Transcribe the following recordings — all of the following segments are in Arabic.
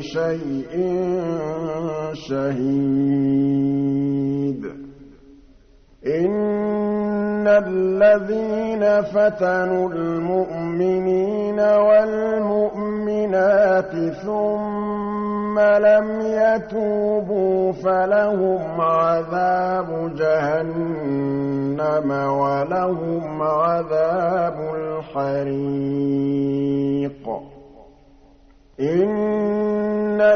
شَيْءٍ شَهِيدٌ. إِنَّ الَّذِينَ فَتَنُوا الْمُؤْمِنِينَ وَالْمُؤْمِنَاتِ ثُمَّ لَمْ يَتُوبُوا فَلَهُمْ عَذَابُ جَهَنَّمَ وَلَهُمْ عَذَابُ الْحَرِيقِ. إِنَّ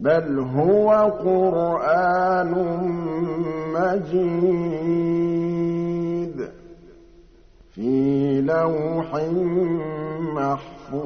بَلْ هُوَ قُرْآنٌ مَّجِيدٌ فِي لَوْحٍ مَّحْفُوظٍ.